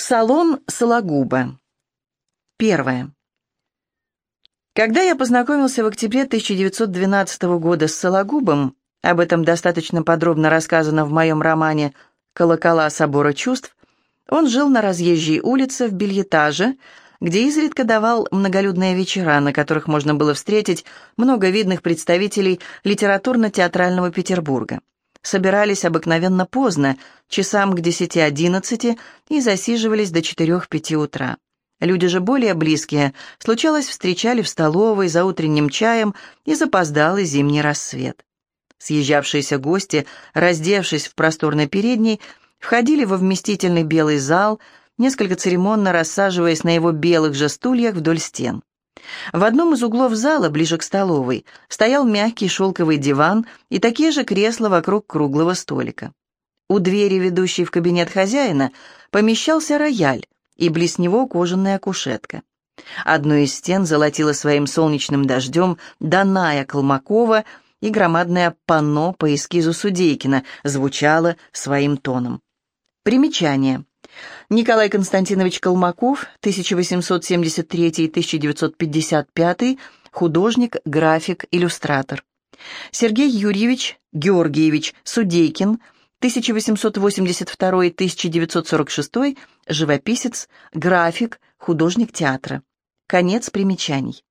Салон Сологуба. Первое. Когда я познакомился в октябре 1912 года с Сологубом, об этом достаточно подробно рассказано в моем романе «Колокола собора чувств», он жил на разъезжей улице в бельетаже, где изредка давал многолюдные вечера, на которых можно было встретить много видных представителей литературно-театрального Петербурга собирались обыкновенно поздно, часам к 10-11, и засиживались до 4-5 утра. Люди же более близкие, случалось, встречали в столовой за утренним чаем и запоздалый зимний рассвет. Съезжавшиеся гости, раздевшись в просторной передней, входили во вместительный белый зал, несколько церемонно рассаживаясь на его белых же стульях вдоль стен. В одном из углов зала, ближе к столовой, стоял мягкий шелковый диван и такие же кресла вокруг круглого столика. У двери, ведущей в кабинет хозяина, помещался рояль и близ него кожаная кушетка. Одну из стен золотила своим солнечным дождем Даная Колмакова, и громадное панно по эскизу Судейкина звучало своим тоном. Примечание. Николай Константинович Колмаков, 1873-1955, художник, график, иллюстратор. Сергей Юрьевич Георгиевич Судейкин, 1882-1946, живописец, график, художник театра. Конец примечаний.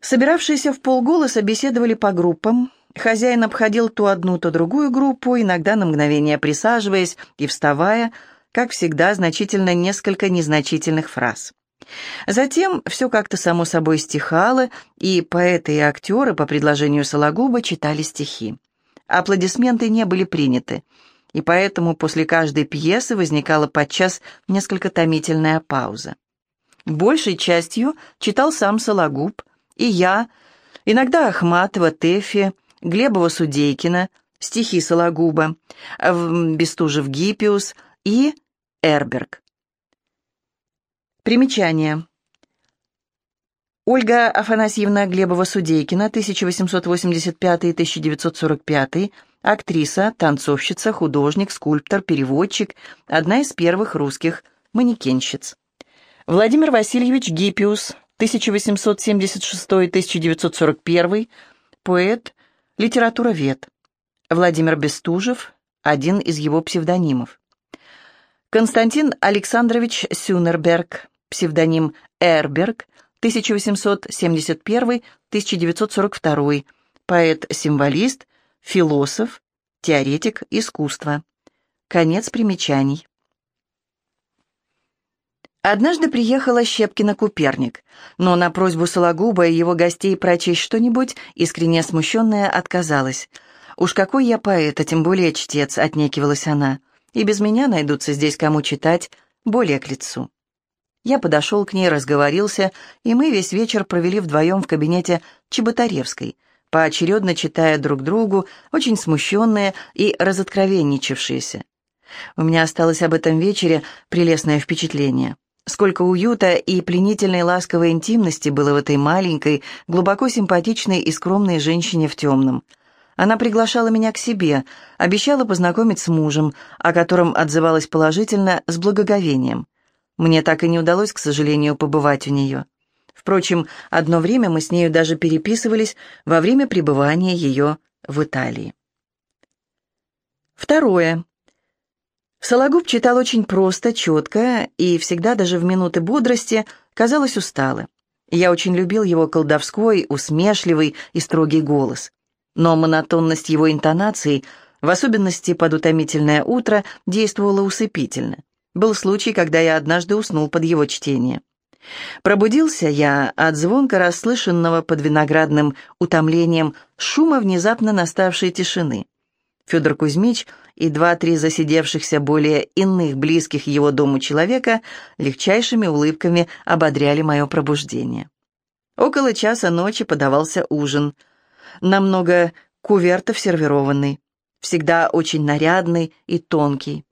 Собиравшиеся в полголоса беседовали по группам, Хозяин обходил то одну, то другую группу, иногда на мгновение присаживаясь и вставая, как всегда, значительно несколько незначительных фраз. Затем все как-то само собой стихало, и поэты и актеры по предложению Сологуба читали стихи. Аплодисменты не были приняты, и поэтому после каждой пьесы возникала подчас несколько томительная пауза. Большей частью читал сам Сологуб, и я, иногда Ахматова, Тэфи, Глебова-Судейкина, стихи Сологуба, Бестужев Гиппиус и Эрберг. Примечание. Ольга Афанасьевна Глебова-Судейкина, 1885-1945, актриса, танцовщица, художник, скульптор, переводчик, одна из первых русских манекенщиц. Владимир Васильевич Гиппиус, 1876-1941, поэт, литературовед. Владимир Бестужев, один из его псевдонимов. Константин Александрович Сюнерберг, псевдоним Эрберг, 1871-1942, поэт-символист, философ, теоретик искусства. Конец примечаний. Однажды приехала Щепкина Куперник, но на просьбу Сологуба и его гостей прочесть что-нибудь, искренне смущенная, отказалась. «Уж какой я поэт, а тем более чтец», — отнекивалась она. «И без меня найдутся здесь кому читать, более к лицу». Я подошел к ней, разговорился, и мы весь вечер провели вдвоем в кабинете Чеботаревской, поочередно читая друг другу, очень смущенные и разоткровенничавшиеся. У меня осталось об этом вечере прелестное впечатление. Сколько уюта и пленительной ласковой интимности было в этой маленькой, глубоко симпатичной и скромной женщине в темном. Она приглашала меня к себе, обещала познакомить с мужем, о котором отзывалась положительно, с благоговением. Мне так и не удалось, к сожалению, побывать у нее. Впрочем, одно время мы с нею даже переписывались во время пребывания ее в Италии. Второе. Сологуб читал очень просто, четко, и всегда, даже в минуты бодрости, казалось устало. Я очень любил его колдовской, усмешливый и строгий голос. Но монотонность его интонаций, в особенности под утомительное утро, действовала усыпительно. Был случай, когда я однажды уснул под его чтение. Пробудился я от звонка расслышанного под виноградным утомлением шума внезапно наставшей тишины. Федор Кузьмич и два-три засидевшихся более иных близких его дому человека легчайшими улыбками ободряли мое пробуждение. Около часа ночи подавался ужин. Намного кувертов сервированный, всегда очень нарядный и тонкий.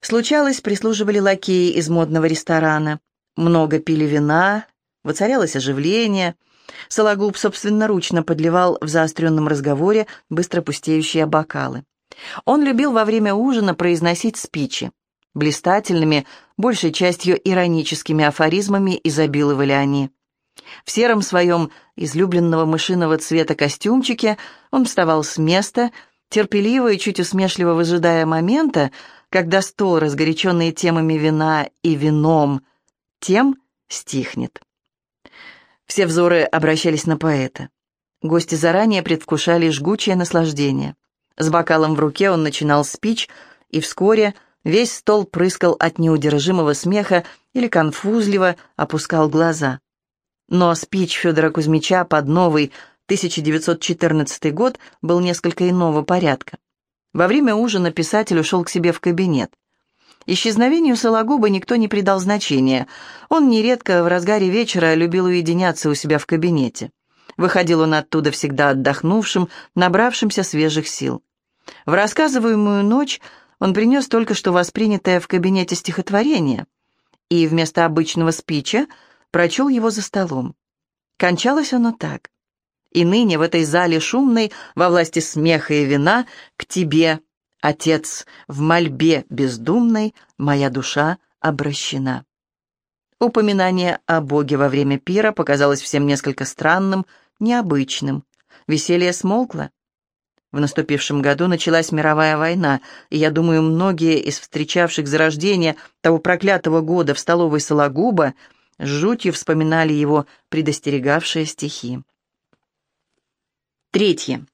Случалось, прислуживали лакеи из модного ресторана. Много пили вина, воцарялось оживление — Сологуб собственноручно подливал в заостренном разговоре быстро пустеющие бокалы. Он любил во время ужина произносить спичи. Блистательными, большей частью ироническими афоризмами изобиловали они. В сером своем излюбленного мышиного цвета костюмчике он вставал с места, терпеливо и чуть усмешливо выжидая момента, когда стол, разгоряченный темами вина и вином, тем стихнет. Все взоры обращались на поэта. Гости заранее предвкушали жгучее наслаждение. С бокалом в руке он начинал спич, и вскоре весь стол прыскал от неудержимого смеха или конфузливо опускал глаза. Но спич Федора Кузьмича под новый 1914 год был несколько иного порядка. Во время ужина писатель ушел к себе в кабинет. Исчезновению Сологуба никто не придал значения. Он нередко в разгаре вечера любил уединяться у себя в кабинете. Выходил он оттуда всегда отдохнувшим, набравшимся свежих сил. В рассказываемую ночь он принес только что воспринятое в кабинете стихотворение и вместо обычного спича прочел его за столом. Кончалось оно так. «И ныне в этой зале шумной, во власти смеха и вина, к тебе, Отец, в мольбе бездумной моя душа обращена». Упоминание о Боге во время пира показалось всем несколько странным, необычным. Веселье смолкло. В наступившем году началась мировая война, и я думаю, многие из встречавших зарождение того проклятого года в столовой Сологуба с жутью вспоминали его предостерегавшие стихи. Третье.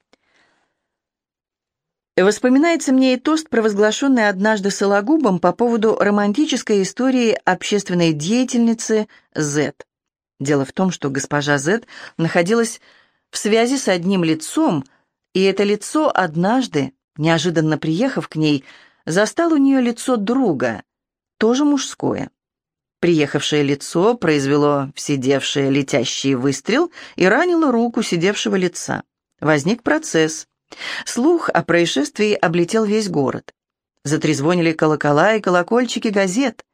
Воспоминается мне и тост, провозглашенный однажды Сологубом по поводу романтической истории общественной деятельницы З. Дело в том, что госпожа З находилась в связи с одним лицом, и это лицо однажды, неожиданно приехав к ней, застал у нее лицо друга, тоже мужское. Приехавшее лицо произвело в сидевшее летящий выстрел и ранило руку сидевшего лица. Возник процесс. Слух о происшествии облетел весь город. Затрезвонили колокола и колокольчики газет.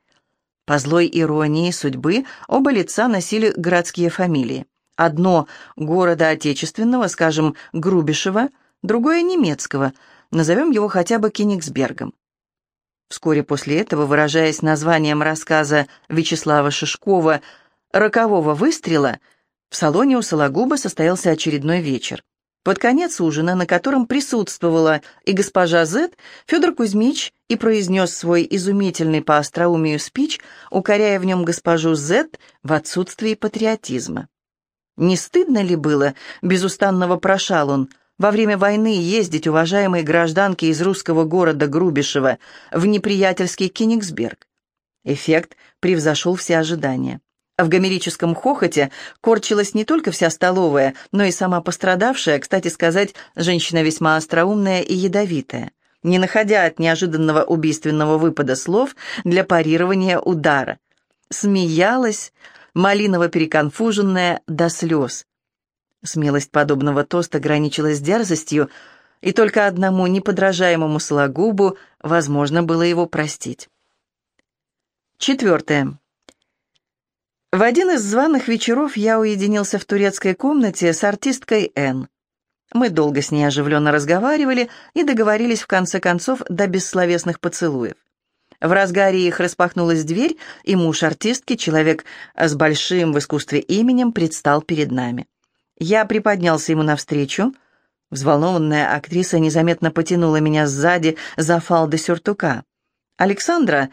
По злой иронии судьбы оба лица носили городские фамилии. Одно — города отечественного, скажем, Грубишева, другое — немецкого, назовем его хотя бы Кенигсбергом. Вскоре после этого, выражаясь названием рассказа Вячеслава Шишкова «Рокового выстрела», в салоне у Сологуба состоялся очередной вечер. Под конец ужина, на котором присутствовала и госпожа Зет, Федор Кузьмич и произнес свой изумительный по остроумию спич, укоряя в нем госпожу Зет в отсутствии патриотизма. Не стыдно ли было, безустанно вопрошал он, во время войны ездить уважаемой гражданке из русского города Грубишева в неприятельский Кенигсберг? Эффект превзошел все ожидания. В гомерическом хохоте корчилась не только вся столовая, но и сама пострадавшая, кстати сказать, женщина весьма остроумная и ядовитая, не находя от неожиданного убийственного выпада слов для парирования удара. Смеялась, малиново переконфуженная до слез. Смелость подобного тоста граничила с дерзостью, и только одному неподражаемому Сологубу возможно было его простить. Четвертое. В один из званых вечеров я уединился в турецкой комнате с артисткой Н. Мы долго с ней оживленно разговаривали и договорились в конце концов до бессловесных поцелуев. В разгаре их распахнулась дверь, и муж артистки, человек с большим в искусстве именем, предстал перед нами. Я приподнялся ему навстречу. Взволнованная актриса незаметно потянула меня сзади за фалды сюртука. «Александра,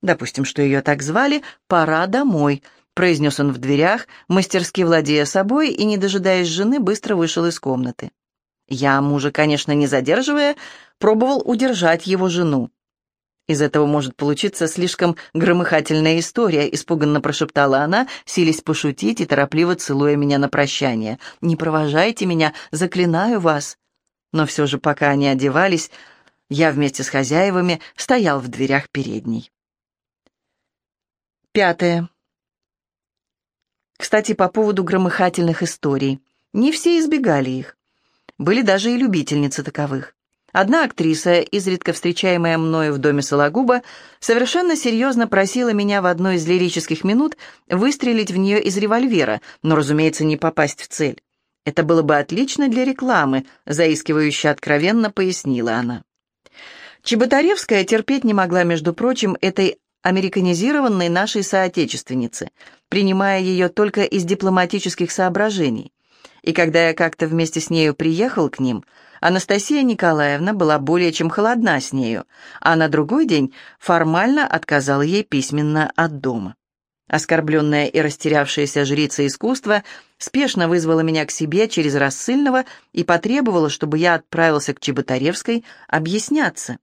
допустим, что ее так звали, пора домой», произнес он в дверях, мастерски владея собой и, не дожидаясь жены, быстро вышел из комнаты. Я, мужа, конечно, не задерживая, пробовал удержать его жену. «Из этого может получиться слишком громыхательная история», — испуганно прошептала она, силясь пошутить и торопливо целуя меня на прощание. «Не провожайте меня, заклинаю вас». Но все же, пока они одевались, я вместе с хозяевами стоял в дверях передней. Пятое. Кстати, по поводу громыхательных историй. Не все избегали их. Были даже и любительницы таковых. Одна актриса, изредка встречаемая мною в доме Сологуба, совершенно серьезно просила меня в одной из лирических минут выстрелить в нее из револьвера, но, разумеется, не попасть в цель. Это было бы отлично для рекламы, заискивающе откровенно пояснила она. Чеботаревская терпеть не могла, между прочим, этой американизированной нашей соотечественницы, принимая ее только из дипломатических соображений. И когда я как-то вместе с нею приехал к ним, Анастасия Николаевна была более чем холодна с нею, а на другой день формально отказала ей письменно от дома. Оскорбленная и растерявшаяся жрица искусства спешно вызвала меня к себе через рассыльного и потребовала, чтобы я отправился к Чеботаревской объясняться.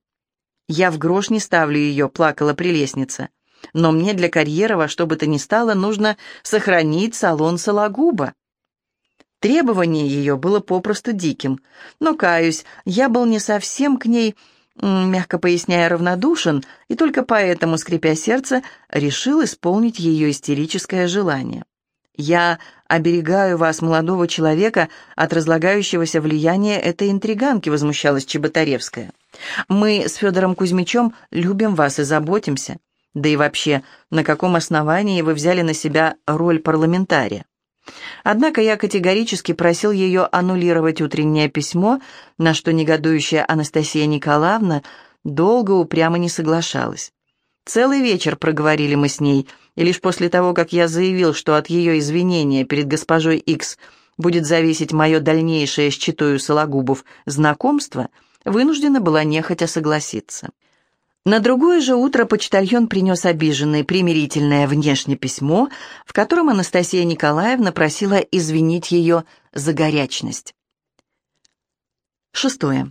«Я в грош не ставлю ее», — плакала прелестница. «Но мне для карьеры во что бы то ни стало нужно сохранить салон Сологуба». Требование ее было попросту диким, но, каюсь, я был не совсем к ней, мягко поясняя, равнодушен, и только поэтому, скрипя сердце, решил исполнить ее истерическое желание. «Я оберегаю вас, молодого человека, от разлагающегося влияния этой интриганки», — возмущалась Чеботаревская. Мы с Федором Кузьмичем любим вас и заботимся. Да и вообще, на каком основании вы взяли на себя роль парламентария? Однако я категорически просил ее аннулировать утреннее письмо, на что негодующая Анастасия Николаевна долго упрямо не соглашалась. Целый вечер проговорили мы с ней, и лишь после того, как я заявил, что от ее извинения перед госпожой Икс будет зависеть мое дальнейшее с читою Сологубов знакомство – вынуждена была нехотя согласиться. На другое же утро почтальон принес обиженное примирительное внешнее письмо, в котором Анастасия Николаевна просила извинить ее за горячность. Шестое.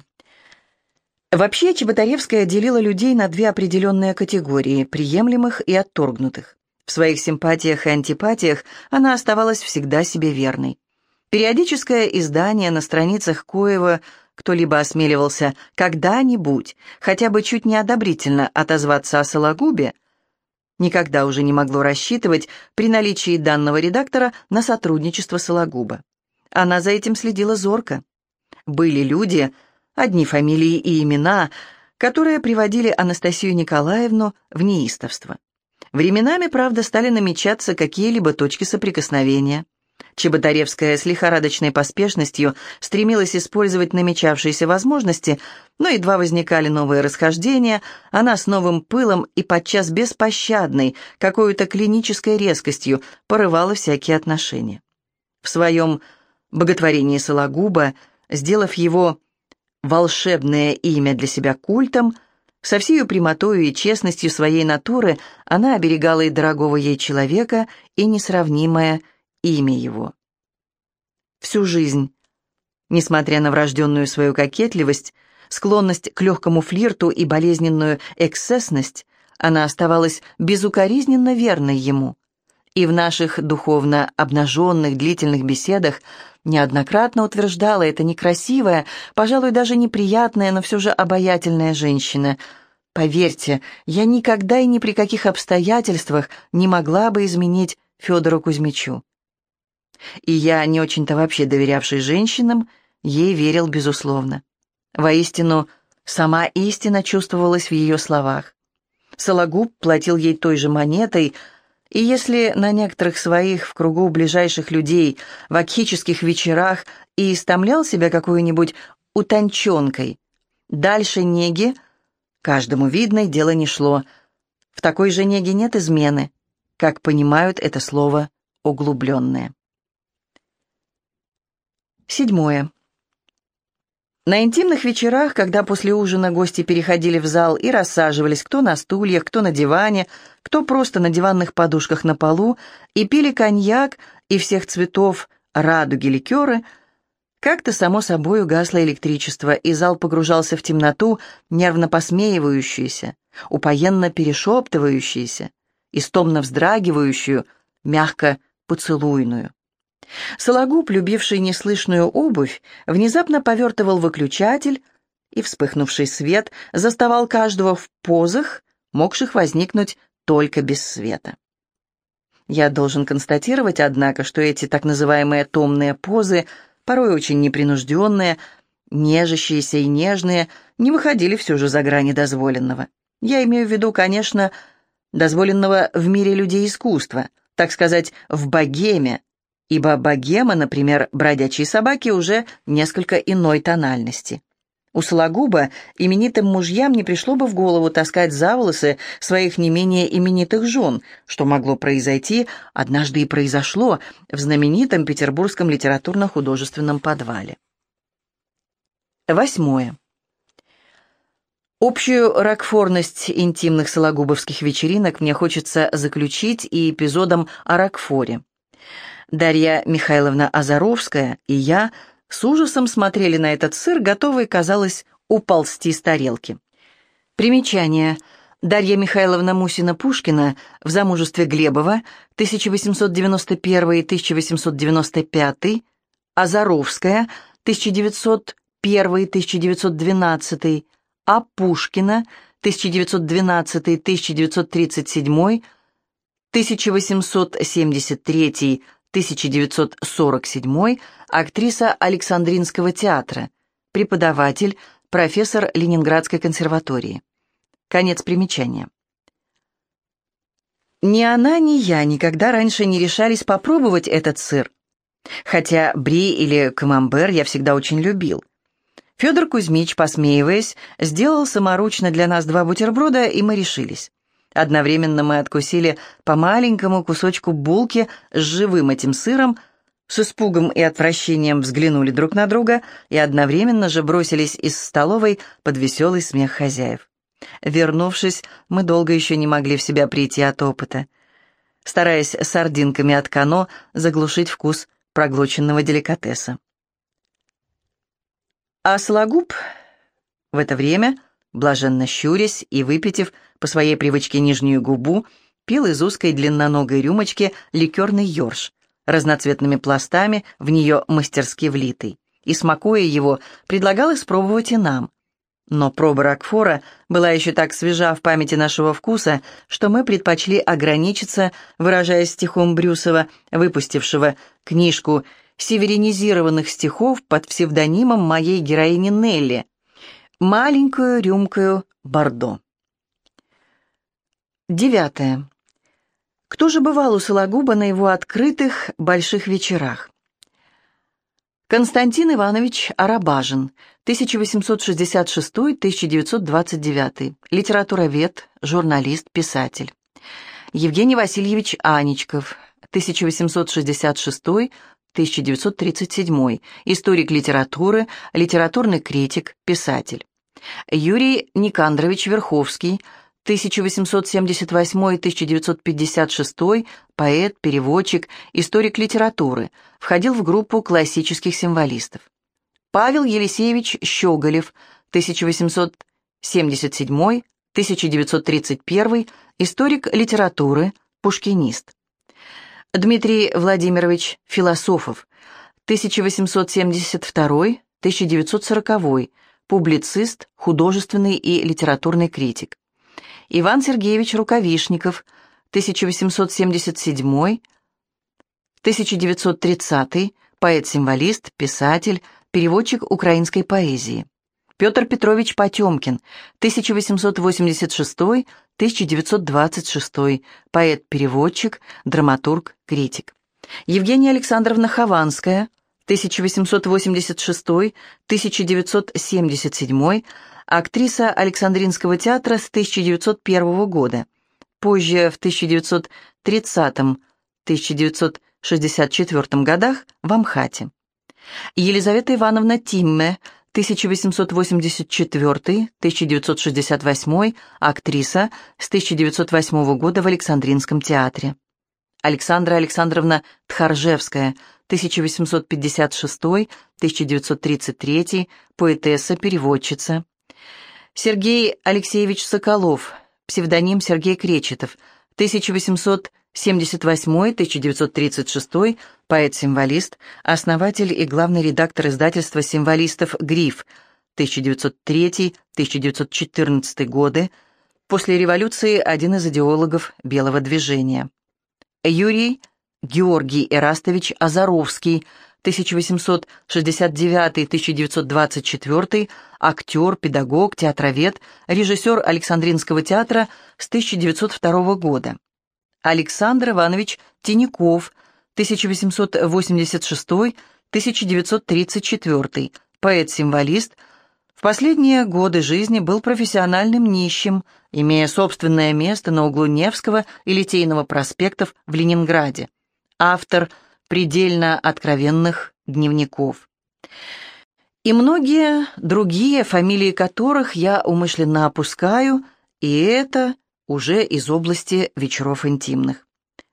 Вообще, Чеботаревская делила людей на две определенные категории – приемлемых и отторгнутых. В своих симпатиях и антипатиях она оставалась всегда себе верной. Периодическое издание на страницах Коева кто-либо осмеливался когда-нибудь хотя бы чуть неодобрительно отозваться о Сологубе, никогда уже не могло рассчитывать при наличии данного редактора на сотрудничество Сологуба. Она за этим следила зорко. Были люди, одни фамилии и имена, которые приводили Анастасию Николаевну в неистовство. Временами, правда, стали намечаться какие-либо точки соприкосновения. Чеботаревская с лихорадочной поспешностью стремилась использовать намечавшиеся возможности, но едва возникали новые расхождения, она с новым пылом и подчас беспощадной, какой-то клинической резкостью порывала всякие отношения. В своем боготворении Сологуба, сделав его волшебное имя для себя культом, со всей прямотою и честностью своей натуры она оберегала и дорогого ей человека, и несравнимое имя его. Всю жизнь, несмотря на врожденную свою кокетливость, склонность к легкому флирту и болезненную эксцессность, она оставалась безукоризненно верной ему. И в наших духовно обнаженных длительных беседах неоднократно утверждала эта некрасивая, пожалуй, даже неприятная, но все же обаятельная женщина. Поверьте, я никогда и ни при каких обстоятельствах не могла бы изменить Федору Кузьмичу. И я, не очень-то вообще доверявший женщинам, ей верил безусловно. Воистину, сама истина чувствовалась в ее словах. Сологуб платил ей той же монетой, и если на некоторых своих в кругу ближайших людей в акхических вечерах и истомлял себя какой-нибудь утонченкой, дальше неги, каждому видно, дело не шло. В такой же неге нет измены, как понимают это слово углубленное. Седьмое. На интимных вечерах, когда после ужина гости переходили в зал и рассаживались кто на стульях, кто на диване, кто просто на диванных подушках на полу, и пили коньяк и всех цветов радуги ликеры, как-то само собой угасло электричество, и зал погружался в темноту, нервно посмеивающуюся, упоенно перешептывающуюся, истомно вздрагивающую, мягко поцелуйную. Сологуб, любивший неслышную обувь, внезапно повертывал выключатель, и вспыхнувший свет заставал каждого в позах, могших возникнуть только без света. Я должен констатировать, однако, что эти так называемые томные позы, порой очень непринужденные, нежащиеся и нежные, не выходили все же за грани дозволенного. Я имею в виду, конечно, дозволенного в мире людей искусства, так сказать, в богеме, ибо богема, например, бродячие собаки, уже несколько иной тональности. У Сологуба именитым мужьям не пришло бы в голову таскать за волосы своих не менее именитых жен, что могло произойти, однажды и произошло, в знаменитом петербургском литературно-художественном подвале. Восьмое. Общую ракфорность интимных сологубовских вечеринок мне хочется заключить и эпизодом о Ракфоре. Дарья Михайловна Азаровская и я – с ужасом смотрели на этот сыр, готовые, казалось, уползти с тарелки. Примечание. Дарья Михайловна Мусина-Пушкина в замужестве Глебова 1891-1895, Азаровская 1901-1912, А. Пушкина 1912-1937, 1873 1947, актриса Александринского театра, преподаватель, профессор Ленинградской консерватории. Конец примечания. Ни она, ни я никогда раньше не решались попробовать этот сыр. Хотя бри или камамбер я всегда очень любил. Федор Кузьмич, посмеиваясь, сделал саморучно для нас два бутерброда, и мы решились. Одновременно мы откусили по маленькому кусочку булки с живым этим сыром, с испугом и отвращением взглянули друг на друга и одновременно же бросились из столовой под веселый смех хозяев. Вернувшись, мы долго еще не могли в себя прийти от опыта, стараясь сардинками от кано заглушить вкус проглоченного деликатеса. А Сологуб в это время блаженно щурясь и выпитив по своей привычке нижнюю губу, пил из узкой длинноногой рюмочки ликерный ёрш, разноцветными пластами в нее мастерски влитый, и, смакуя его, предлагал испробовать и нам. Но проба Рокфора была еще так свежа в памяти нашего вкуса, что мы предпочли ограничиться, выражаясь стихом Брюсова, выпустившего книжку северинизированных стихов под псевдонимом моей героини Нелли, маленькую рюмкою бордо. Девятое. Кто же бывал у Сологуба на его открытых больших вечерах? Константин Иванович Арабажин, 1866-1929, литературовед, журналист, писатель. Евгений Васильевич Аничков, 1866 1937, историк литературы, литературный критик, писатель. Юрий Никандрович Верховский, 1878-1956, поэт, переводчик, историк литературы, входил в группу классических символистов. Павел Елисеевич Щеголев, 1877-1931, историк литературы, пушкинист. Дмитрий Владимирович Философов, 1872-1940, публицист, художественный и литературный критик. Иван Сергеевич Рукавишников, 1877-1930, поэт-символист, писатель, переводчик украинской поэзии. Петр Петрович Потемкин, 1886-1926, поэт-переводчик, драматург, критик. Евгения Александровна Хованская, 1886-1977, актриса Александринского театра с 1901 года. Позже, в 1930-1964 годах, в Амхате. Елизавета Ивановна Тимме, 1884-1968, актриса с 1908 года в Александринском театре. Александра Александровна Тхаржевская, 1856-1933, поэтесса, переводчица. Сергей Алексеевич Соколов, псевдоним Сергей Кречетов, 1878-1936, поэт-символист, основатель и главный редактор издательства символистов «Гриф», 1903-1914 годы, после революции один из идеологов белого движения. Юрий Георгий Эрастович Азаровский, 1869-1924, актер, педагог, театровед, режиссер Александринского театра с 1902 года. Александр Иванович Тиняков, 1886-1934, поэт-символист, В последние годы жизни был профессиональным нищим, имея собственное место на углу Невского и Литейного проспектов в Ленинграде. Автор предельно откровенных дневников. И многие другие, фамилии которых я умышленно опускаю, и это уже из области вечеров интимных.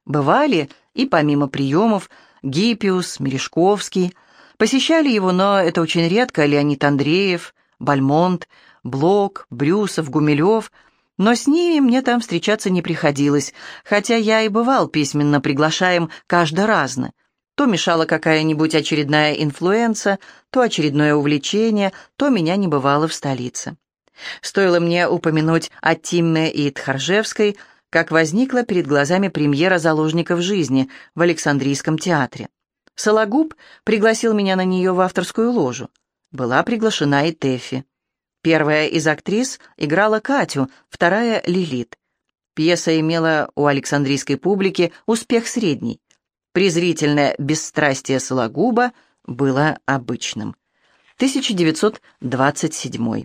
Бывали и помимо приемов Гиппиус, Мережковский, посещали его, но это очень редко, Леонид Андреев, Бальмонт, Блок, Брюсов, Гумилев, но с ними мне там встречаться не приходилось, хотя я и бывал письменно приглашаем каждый разно. То мешала какая-нибудь очередная инфлюенса, то очередное увлечение, то меня не бывало в столице. Стоило мне упомянуть о Тимме и Тхаржевской, как возникла перед глазами премьера «Заложников жизни» в Александрийском театре. Сологуб пригласил меня на нее в авторскую ложу. Была приглашена и Тэфи. Первая из актрис играла Катю, вторая — Лилит. Пьеса имела у Александрийской публики успех средний. Презрительное бесстрастие Сологуба было обычным. 1927